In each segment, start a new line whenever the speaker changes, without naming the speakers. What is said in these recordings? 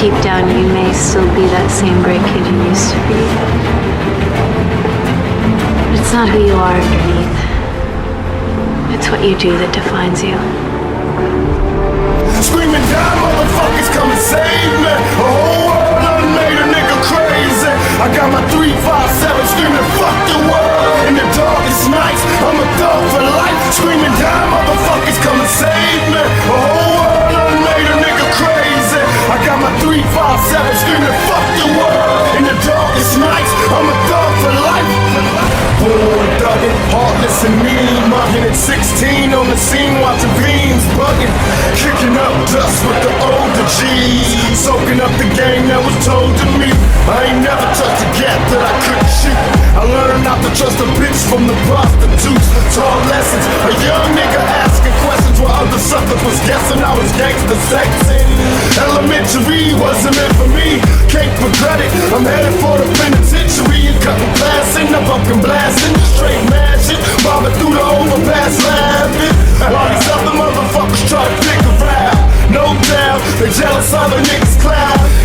Deep down, you may still be that same great kid you used to be. But it's not who you are underneath. It's what you do that defines you.
Screaming down, motherfuckers, come and save me. A whole world done made a nigga crazy. I got my 357 screaming, fuck the world. In the darkest nights, I'm a dog for life. Screaming down, motherfuckers, on the scene, watching beams bugging, kicking up dust with the older G's, soaking up the game that was told to me. I ain't never touched a gap that I couldn't shoot. I learned not to trust a bitch from the prostitutes. Taught lessons, a young nigga asking questions while other suckers was guessing I was gangster sexing. Elementary wasn't meant for me, can't regret it. I'm headed for the penitentiary and cutting class in the bumpkin blasting, straight niggas.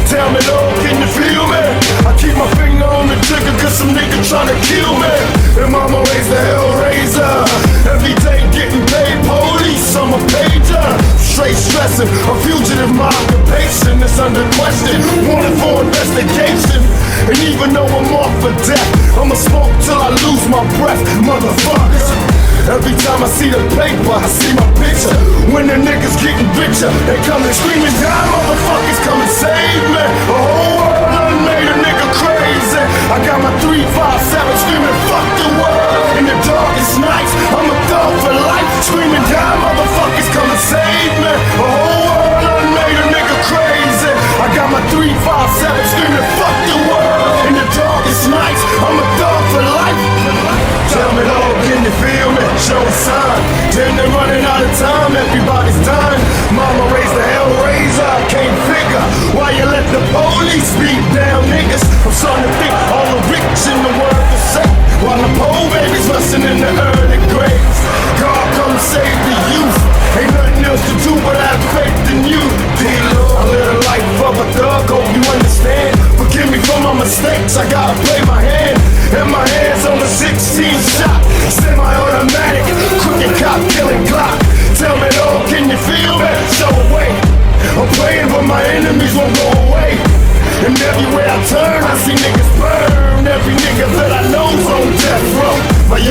Tell me, Lord, can you feel me? I keep my finger on the trigger cause some nigga tryna kill me. And mama raised the hell hellraiser. Every day getting paid, police, I'm a pager. Straight stressing, a fugitive, my occupation is under question. Wanted for investigation. And even though I'm off for death, I'ma smoke till I lose my breath, motherfuckers. Every time I see the paper, I see my picture. When the niggas getting richer, they coming screaming down, motherfuckers come and save me. A whole world done made a nigga crazy. I got my 357 screaming, fuck the world. In the darkest nights, I'm a thug for life. Screaming down, motherfuckers come and save me. A whole world done made a nigga crazy. I got my 357 screaming, time, everybody's dying. Mama raised the hellraiser, I can't figure why you let the police beat down niggas. I'm starting to think all the rich in the world are safe, while the poor babies rusting in the early graves. God come save the youth. Ain't nothing else to do but have faith in you,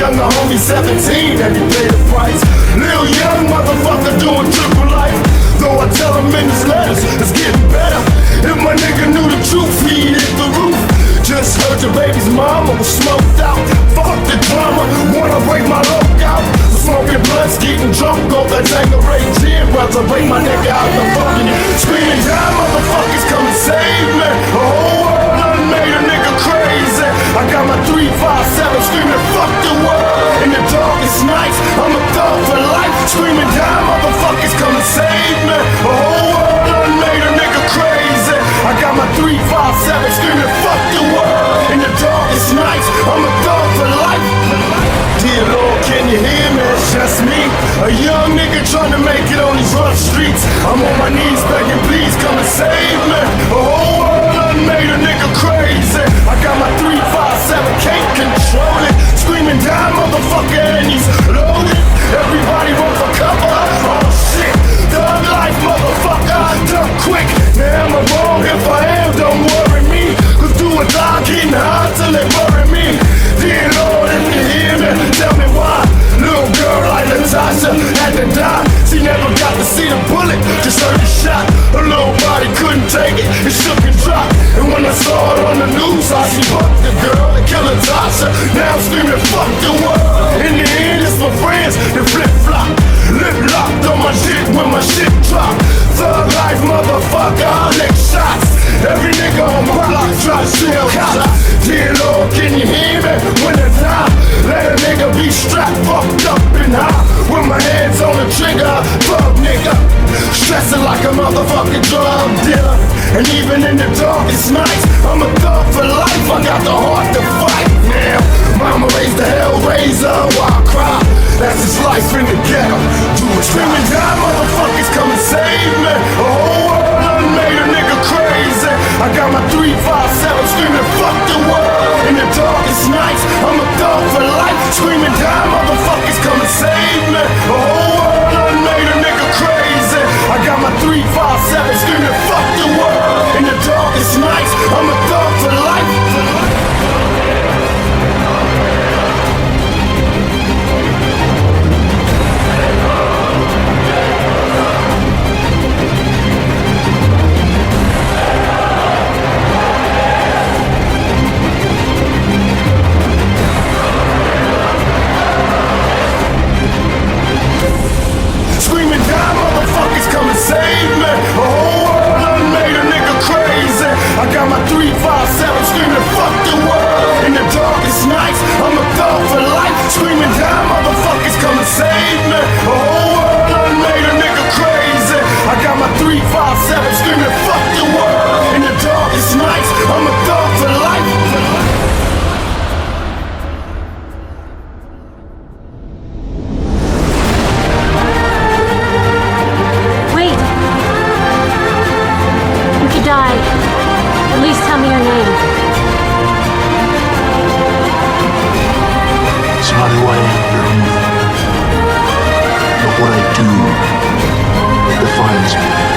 My younger homie 17, and he paid the price. Lil young motherfucker doing triple life. Though I tell him in his letters, it's getting better. If my nigga knew the truth, he'd hit the roof. Just heard your baby's mama was smoked out. Fuck the drama, wanna break my lookout. Smoking blunts, getting drunk off that Tanqueray gin. Rather break my nigga out the fucking screaming down, motherfuckers come and save me. A got my 357 screaming, fuck the world. In the darkest nights, I'm a thug for life. Screaming down, motherfuckers come and save me. A whole world done made a nigga crazy. I got my 357 screaming, fuck the world. In the darkest nights, I'm a thug for life. Dear Lord, can you hear me? It's just me. A young nigga trying to make it on these rough streets. I'm on my knees begging, please come and save me. A whole world done made a nigga crazy. I got my fuck the girl that killed Natasha. Now I'm screaming, fuck the world. In the end, it's my friends that flip flop. Lip locked on my shit when my shit drop. Thug life, motherfucker, I lick shots. Every nigga on my block try to steal cops. Dear Lord, can you hear me? When I die, let a nigga be strapped, fucked up and high. With my hands on the trigger, fuck nigga. Stressing like a motherfucking drug dealer. And even in the darkest nights, I'm a thug I got the heart to fight now. Mama raised the hell hellraiser while I cry. That's his life in the ghetto. Do it screaming down, motherfuckers come and save me. Oh, who I am underneath. But what I do defines me.